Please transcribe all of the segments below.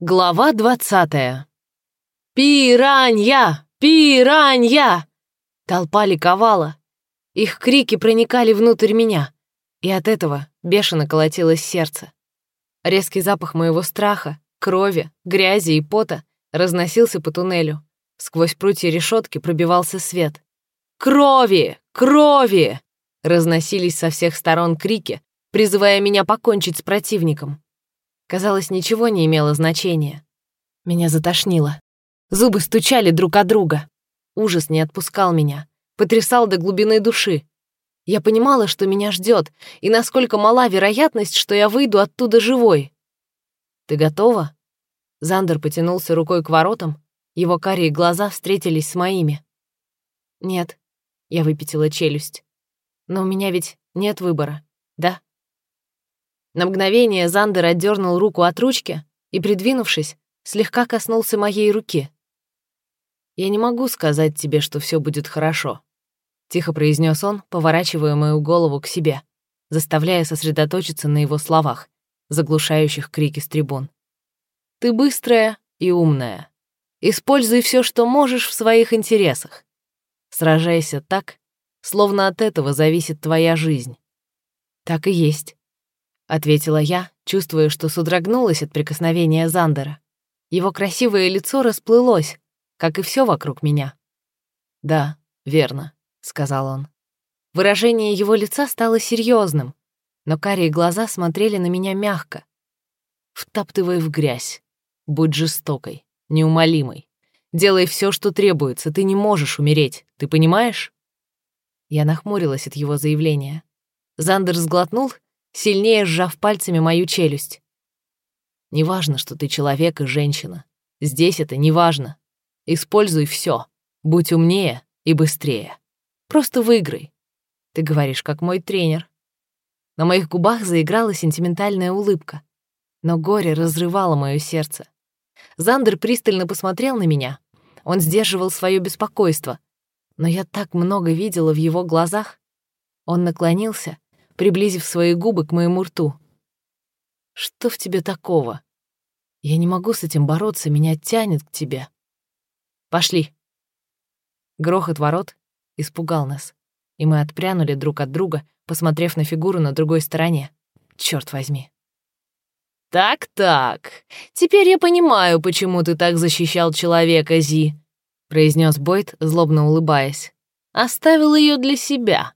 Глава двадцатая. «Пиранья! Пиранья!» Толпа ликовала. Их крики проникали внутрь меня, и от этого бешено колотилось сердце. Резкий запах моего страха, крови, грязи и пота разносился по туннелю. Сквозь прутья решетки пробивался свет. «Крови! Крови!» Разносились со всех сторон крики, призывая меня покончить с противником. Казалось, ничего не имело значения. Меня затошнило. Зубы стучали друг от друга. Ужас не отпускал меня, потрясал до глубины души. Я понимала, что меня ждет, и насколько мала вероятность, что я выйду оттуда живой. «Ты готова?» Зандер потянулся рукой к воротам, его карие глаза встретились с моими. «Нет», — я выпятила челюсть. «Но у меня ведь нет выбора, да?» На мгновение Зандер отдернул руку от ручки и, придвинувшись, слегка коснулся моей руки. «Я не могу сказать тебе, что все будет хорошо», — тихо произнес он, поворачивая мою голову к себе, заставляя сосредоточиться на его словах, заглушающих крики с трибун. «Ты быстрая и умная. Используй все, что можешь в своих интересах. Сражайся так, словно от этого зависит твоя жизнь». Так и есть. — ответила я, чувствуя, что содрогнулась от прикосновения Зандера. Его красивое лицо расплылось, как и все вокруг меня. «Да, верно», — сказал он. Выражение его лица стало серьезным, но карие глаза смотрели на меня мягко. «Втаптывай в грязь. Будь жестокой, неумолимой. Делай все, что требуется, ты не можешь умереть, ты понимаешь?» Я нахмурилась от его заявления. Зандер сглотнул сильнее сжав пальцами мою челюсть. «Неважно, что ты человек и женщина. Здесь это неважно. Используй все. Будь умнее и быстрее. Просто выиграй. Ты говоришь, как мой тренер». На моих губах заиграла сентиментальная улыбка, но горе разрывало мое сердце. Зандер пристально посмотрел на меня. Он сдерживал свое беспокойство, но я так много видела в его глазах. Он наклонился приблизив свои губы к моему рту. «Что в тебе такого? Я не могу с этим бороться, меня тянет к тебе. Пошли!» Грохот ворот испугал нас, и мы отпрянули друг от друга, посмотрев на фигуру на другой стороне. Черт возьми. «Так-так, теперь я понимаю, почему ты так защищал человека, Зи», — произнес Бойд, злобно улыбаясь. «Оставил ее для себя.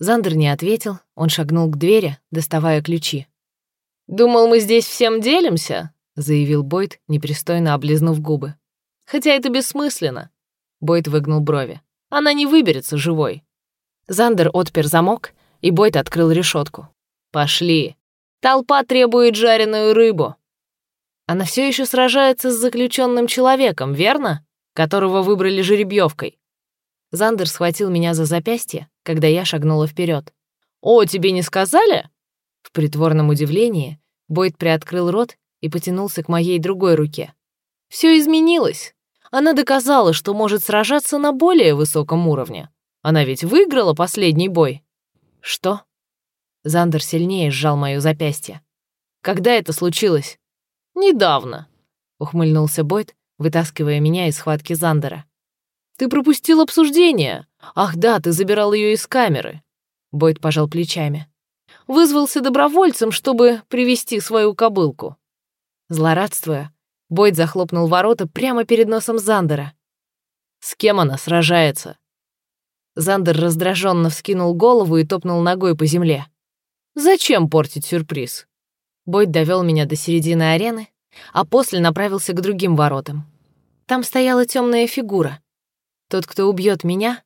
Зандер не ответил, он шагнул к двери, доставая ключи. «Думал, мы здесь всем делимся?» — заявил Бойд, непристойно облизнув губы. «Хотя это бессмысленно». Бойд выгнул брови. «Она не выберется живой». Зандер отпер замок, и Бойд открыл решетку. «Пошли. Толпа требует жареную рыбу». Она все еще сражается с заключенным человеком, верно? Которого выбрали жеребьевкой. Зандер схватил меня за запястье, когда я шагнула вперед. «О, тебе не сказали?» В притворном удивлении Бойд приоткрыл рот и потянулся к моей другой руке. Все изменилось. Она доказала, что может сражаться на более высоком уровне. Она ведь выиграла последний бой. Что? Зандер сильнее сжал моё запястье. Когда это случилось? Недавно, ухмыльнулся Бойд, вытаскивая меня из схватки Зандера. Ты пропустил обсуждение. Ах да, ты забирал ее из камеры. Бойд пожал плечами. Вызвался добровольцем, чтобы привести свою кобылку. Злорадствуя, Бойд захлопнул ворота прямо перед носом Зандера. С кем она сражается? Зандер раздраженно вскинул голову и топнул ногой по земле. «Зачем портить сюрприз?» Бойд довел меня до середины арены, а после направился к другим воротам. Там стояла темная фигура. Тот, кто убьет меня,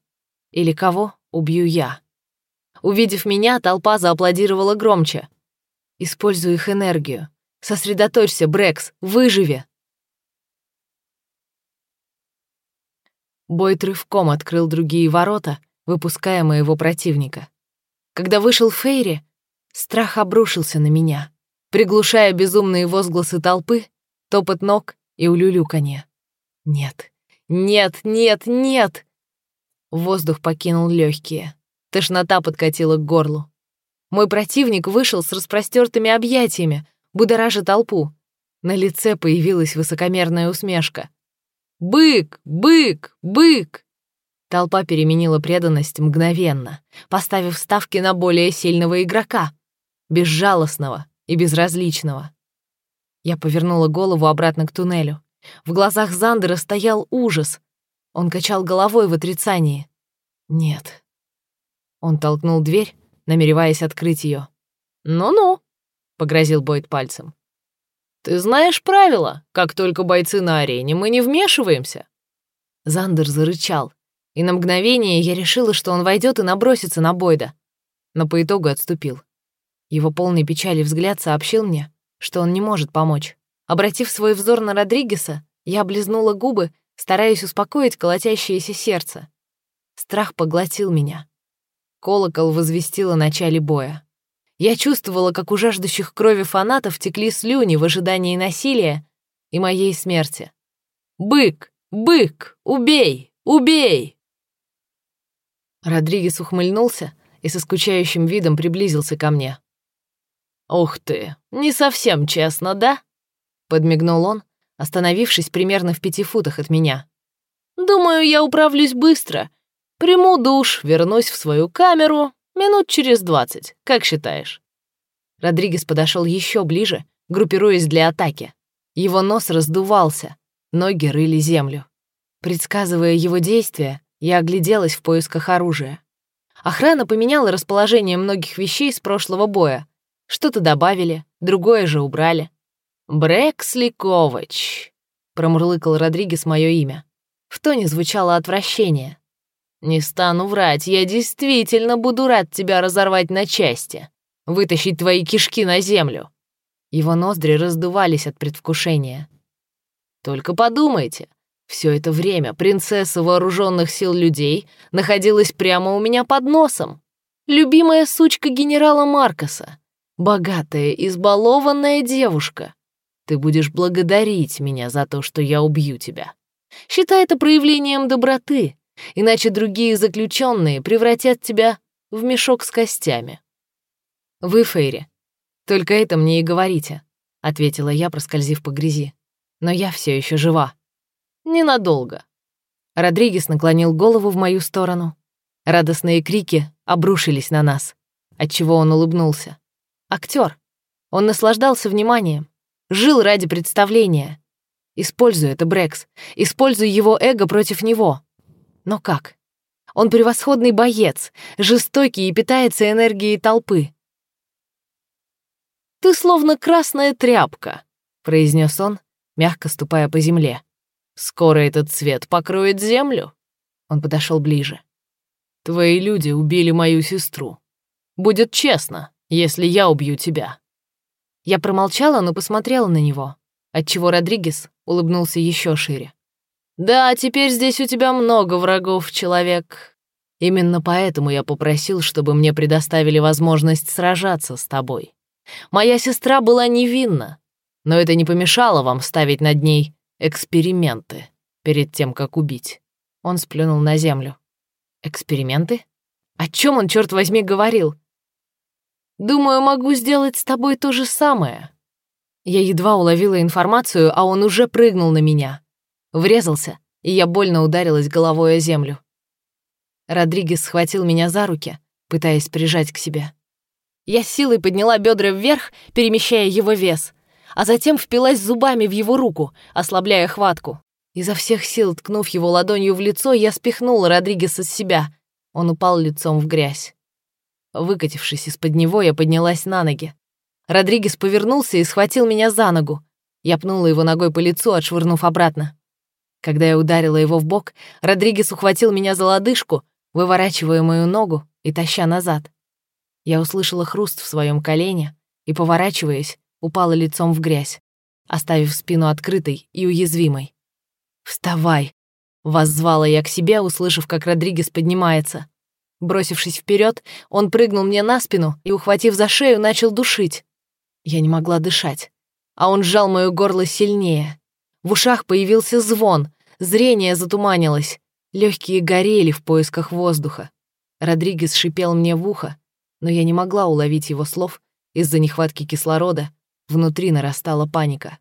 или кого убью я. Увидев меня, толпа зааплодировала громче. Используй их энергию. Сосредоточься, Брекс, выживи. Бойт рывком открыл другие ворота, выпуская моего противника. Когда вышел Фейри, страх обрушился на меня, приглушая безумные возгласы толпы, топот ног и улюлюканье. Нет, нет, нет, нет! Воздух покинул легкие. Тошнота подкатила к горлу. Мой противник вышел с распростертыми объятиями, будоража толпу. На лице появилась высокомерная усмешка. «Бык! Бык! Бык!» Толпа переменила преданность мгновенно, поставив ставки на более сильного игрока, безжалостного и безразличного. Я повернула голову обратно к туннелю. В глазах Зандера стоял ужас. Он качал головой в отрицании. «Нет». Он толкнул дверь, намереваясь открыть ее. «Ну-ну», — погрозил Бойд пальцем. «Ты знаешь правила. Как только бойцы на арене, мы не вмешиваемся». Зандер зарычал, и на мгновение я решила, что он войдет и набросится на Бойда, но по итогу отступил. Его полный печали взгляд сообщил мне, что он не может помочь. Обратив свой взор на Родригеса, я облизнула губы, стараясь успокоить колотящееся сердце. Страх поглотил меня. Колокол возвестил о начале боя. Я чувствовала, как у жаждущих крови фанатов текли слюни в ожидании насилия и моей смерти. «Бык! Бык! Убей! Убей!» Родригес ухмыльнулся и со скучающим видом приблизился ко мне. «Ух ты, не совсем честно, да?» — подмигнул он, остановившись примерно в пяти футах от меня. «Думаю, я управлюсь быстро. Приму душ, вернусь в свою камеру минут через двадцать, как считаешь?» Родригес подошел еще ближе, группируясь для атаки. Его нос раздувался, ноги рыли землю. Предсказывая его действия, я огляделась в поисках оружия. Охрана поменяла расположение многих вещей с прошлого боя. Что-то добавили, другое же убрали. «Брэксли Ковач», — промурлыкал Родригес мое имя. В тоне звучало отвращение. «Не стану врать, я действительно буду рад тебя разорвать на части, вытащить твои кишки на землю». Его ноздри раздувались от предвкушения. «Только подумайте, все это время принцесса вооруженных сил людей находилась прямо у меня под носом. Любимая сучка генерала Маркоса. Богатая, избалованная девушка. Ты будешь благодарить меня за то, что я убью тебя. Считай это проявлением доброты, иначе другие заключенные превратят тебя в мешок с костями. Вы, Фейри, только это мне и говорите, — ответила я, проскользив по грязи. Но я все еще жива. Ненадолго. Родригес наклонил голову в мою сторону. Радостные крики обрушились на нас, отчего он улыбнулся. Актер. Он наслаждался вниманием, жил ради представления. Используй это, Брекс. Используй его эго против него. Но как? Он превосходный боец, жестокий и питается энергией толпы. «Ты словно красная тряпка», — произнес он, мягко ступая по земле. Скоро этот цвет покроет землю. Он подошел ближе. Твои люди убили мою сестру. Будет честно, если я убью тебя. Я промолчала, но посмотрела на него, отчего Родригес улыбнулся еще шире. «Да, теперь здесь у тебя много врагов, человек. Именно поэтому я попросил, чтобы мне предоставили возможность сражаться с тобой. Моя сестра была невинна, но это не помешало вам ставить над ней эксперименты перед тем, как убить. Он сплюнул на землю. Эксперименты? О чем он, черт возьми, говорил? Думаю, могу сделать с тобой то же самое. Я едва уловила информацию, а он уже прыгнул на меня. Врезался, и я больно ударилась головой о землю. Родригес схватил меня за руки, пытаясь прижать к себе. Я силой подняла бедра вверх, перемещая его вес — а затем впилась зубами в его руку, ослабляя хватку. Изо всех сил ткнув его ладонью в лицо, я спихнула Родригеса с себя. Он упал лицом в грязь. Выкатившись из-под него, я поднялась на ноги. Родригес повернулся и схватил меня за ногу. Я пнула его ногой по лицу, отшвырнув обратно. Когда я ударила его в бок, Родригес ухватил меня за лодыжку, выворачивая мою ногу и таща назад. Я услышала хруст в своем колене и, поворачиваясь, упала лицом в грязь, оставив спину открытой и уязвимой. «Вставай!» — воззвала я к себе, услышав, как Родригес поднимается. Бросившись вперед, он прыгнул мне на спину и, ухватив за шею, начал душить. Я не могла дышать, а он сжал моё горло сильнее. В ушах появился звон, зрение затуманилось, легкие горели в поисках воздуха. Родригес шипел мне в ухо, но я не могла уловить его слов из-за нехватки кислорода Внутри нарастала паника.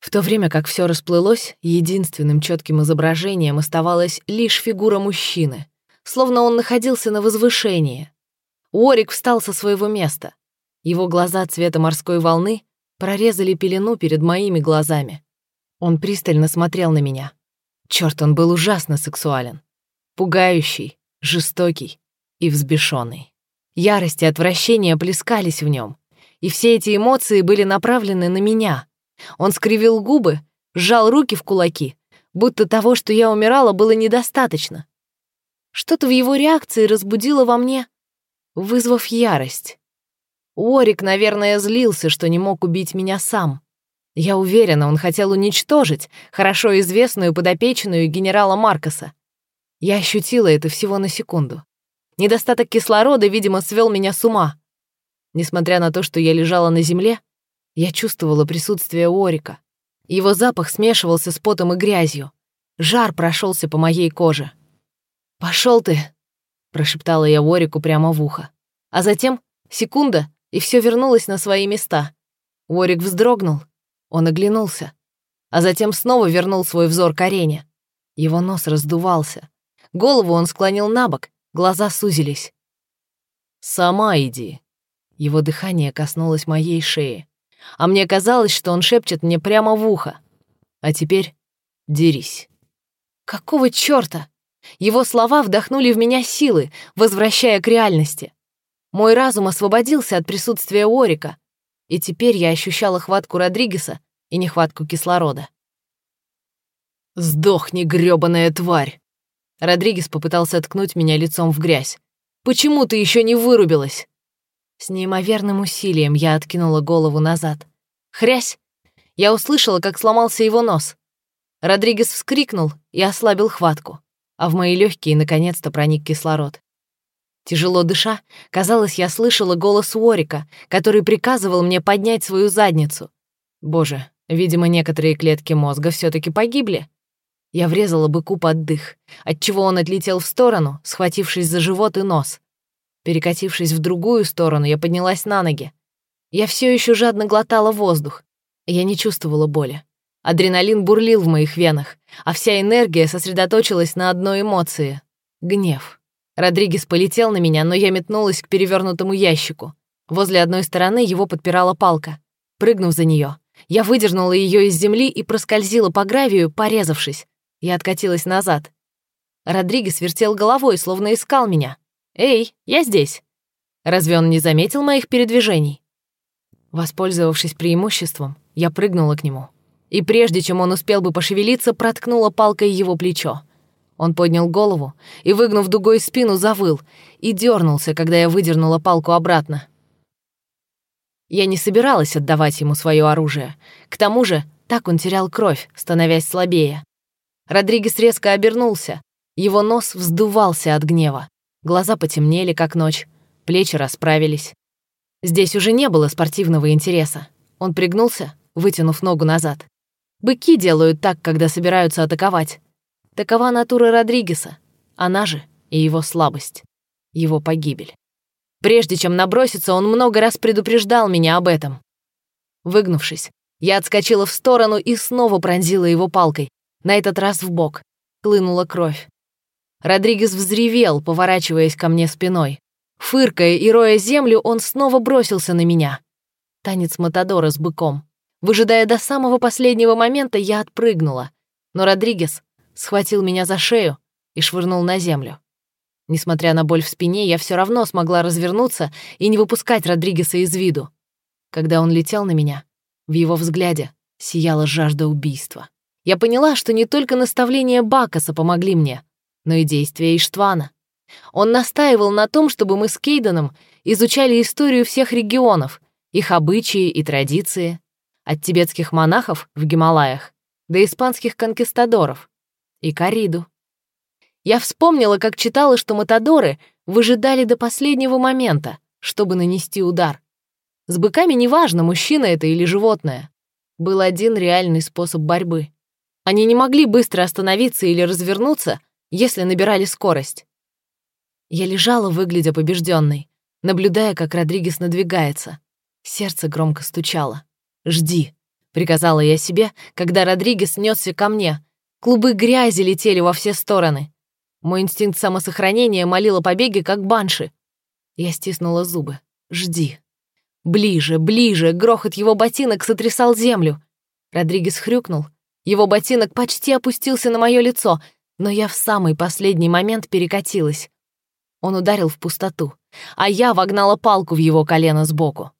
В то время как все расплылось, единственным четким изображением оставалась лишь фигура мужчины, словно он находился на возвышении. Уорик встал со своего места. Его глаза цвета морской волны прорезали пелену перед моими глазами. Он пристально смотрел на меня. Черт, он был ужасно сексуален. Пугающий, жестокий и взбешенный. Ярость и отвращение плескались в нем, и все эти эмоции были направлены на меня. Он скривил губы, сжал руки в кулаки, будто того, что я умирала, было недостаточно. Что-то в его реакции разбудило во мне, вызвав ярость. Уорик, наверное, злился, что не мог убить меня сам. Я уверена, он хотел уничтожить хорошо известную подопечную генерала Маркоса. Я ощутила это всего на секунду. Недостаток кислорода, видимо, свел меня с ума. Несмотря на то, что я лежала на земле, я чувствовала присутствие Орика. Его запах смешивался с потом и грязью. Жар прошелся по моей коже. Пошел ты!» — прошептала я Орику прямо в ухо. А затем секунда, и все вернулось на свои места. Орик вздрогнул, он оглянулся, а затем снова вернул свой взор к арене. Его нос раздувался. Голову он склонил на бок, глаза сузились. «Сама иди». Его дыхание коснулось моей шеи. А мне казалось, что он шепчет мне прямо в ухо. «А теперь дерись». «Какого чёрта?» Его слова вдохнули в меня силы, возвращая к реальности. Мой разум освободился от присутствия Орика, и теперь я ощущала хватку Родригеса и нехватку кислорода. «Сдохни, грёбаная тварь!» Родригес попытался ткнуть меня лицом в грязь. «Почему ты еще не вырубилась?» С неимоверным усилием я откинула голову назад. «Хрясь!» Я услышала, как сломался его нос. Родригес вскрикнул и ослабил хватку, а в мои легкие наконец-то проник кислород. Тяжело дыша, казалось, я слышала голос Уорика, который приказывал мне поднять свою задницу. Боже, видимо, некоторые клетки мозга все таки погибли. Я врезала быку под дых, отчего он отлетел в сторону, схватившись за живот и нос. Перекатившись в другую сторону, я поднялась на ноги. Я все еще жадно глотала воздух. Я не чувствовала боли. Адреналин бурлил в моих венах, а вся энергия сосредоточилась на одной эмоции — гнев. Родригес полетел на меня, но я метнулась к перевернутому ящику. Возле одной стороны его подпирала палка. Прыгнув за нее, я выдернула ее из земли и проскользила по гравию, порезавшись. Я откатилась назад. Родригес вертел головой, словно искал меня. «Эй, я здесь!» Разве он не заметил моих передвижений? Воспользовавшись преимуществом, я прыгнула к нему. И прежде чем он успел бы пошевелиться, проткнула палкой его плечо. Он поднял голову и, выгнув дугой спину, завыл и дернулся, когда я выдернула палку обратно. Я не собиралась отдавать ему свое оружие. К тому же так он терял кровь, становясь слабее. Родригес резко обернулся. Его нос вздувался от гнева. Глаза потемнели, как ночь. Плечи расправились. Здесь уже не было спортивного интереса. Он пригнулся, вытянув ногу назад. Быки делают так, когда собираются атаковать. Такова натура Родригеса, она же и его слабость, его погибель. Прежде чем наброситься, он много раз предупреждал меня об этом. Выгнувшись, я отскочила в сторону и снова пронзила его палкой, на этот раз в бок. Хлынула кровь. Родригес взревел, поворачиваясь ко мне спиной. Фыркая и роя землю, он снова бросился на меня. Танец Матадора с быком. Выжидая до самого последнего момента, я отпрыгнула. Но Родригес схватил меня за шею и швырнул на землю. Несмотря на боль в спине, я все равно смогла развернуться и не выпускать Родригеса из виду. Когда он летел на меня, в его взгляде сияла жажда убийства. Я поняла, что не только наставления Бакаса помогли мне, но и действия Иштвана. Он настаивал на том, чтобы мы с Кейденом изучали историю всех регионов, их обычаи и традиции, от тибетских монахов в Гималаях до испанских конкистадоров, и кориду. Я вспомнила, как читала, что матадоры выжидали до последнего момента, чтобы нанести удар. С быками неважно, мужчина это или животное. Был один реальный способ борьбы. Они не могли быстро остановиться или развернуться, если набирали скорость. Я лежала, выглядя побежденной, наблюдая, как Родригес надвигается. Сердце громко стучало. «Жди», — приказала я себе, когда Родригес несся ко мне. Клубы грязи летели во все стороны. Мой инстинкт самосохранения молил о побеге, как банши. Я стиснула зубы. «Жди». Ближе, ближе, грохот его ботинок сотрясал землю. Родригес хрюкнул. Его ботинок почти опустился на мое лицо, но я в самый последний момент перекатилась. Он ударил в пустоту, а я вогнала палку в его колено сбоку.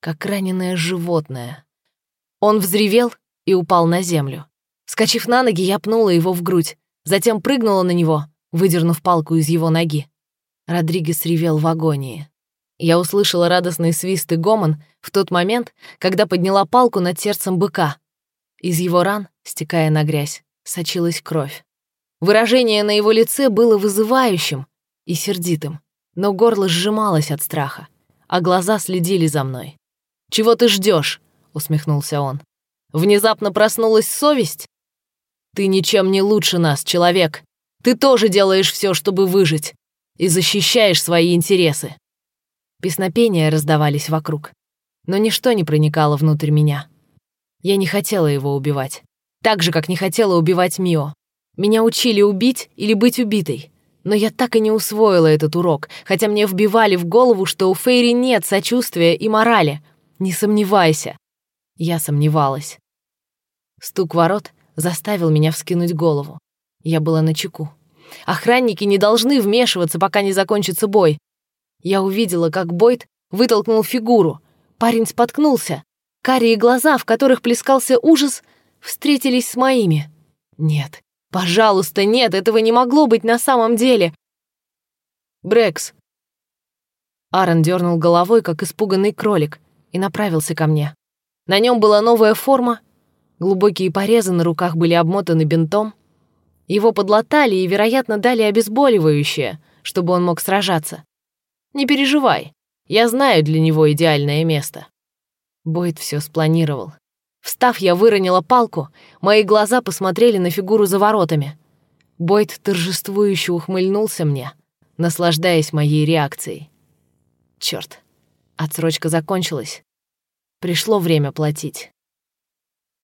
Как раненое животное. Он взревел и упал на землю. Скочив на ноги, я пнула его в грудь, затем прыгнула на него, выдернув палку из его ноги. Родригес ревел в агонии. Я услышала радостный свист и гомон в тот момент, когда подняла палку над сердцем быка. Из его ран, стекая на грязь, сочилась кровь. Выражение на его лице было вызывающим и сердитым, но горло сжималось от страха, а глаза следили за мной. «Чего ты ждешь? Усмехнулся он. «Внезапно проснулась совесть? Ты ничем не лучше нас, человек. Ты тоже делаешь все, чтобы выжить, и защищаешь свои интересы». Песнопения раздавались вокруг, но ничто не проникало внутрь меня. Я не хотела его убивать. Так же, как не хотела убивать Мио. Меня учили убить или быть убитой. Но я так и не усвоила этот урок, хотя мне вбивали в голову, что у Фейри нет сочувствия и морали. Не сомневайся. Я сомневалась. Стук ворот заставил меня вскинуть голову. Я была на чеку. Охранники не должны вмешиваться, пока не закончится бой. Я увидела, как Бойд вытолкнул фигуру. Парень споткнулся. Карие глаза, в которых плескался ужас, встретились с моими. Нет, пожалуйста, нет, этого не могло быть на самом деле. Брекс. Аарон дернул головой, как испуганный кролик, и направился ко мне. На нем была новая форма, глубокие порезы на руках были обмотаны бинтом. Его подлатали и, вероятно, дали обезболивающее, чтобы он мог сражаться. Не переживай, я знаю для него идеальное место. Бойд все спланировал. Встав, я выронила палку, мои глаза посмотрели на фигуру за воротами. Бойд торжествующе ухмыльнулся мне, наслаждаясь моей реакцией. Черт, отсрочка закончилась. Пришло время платить.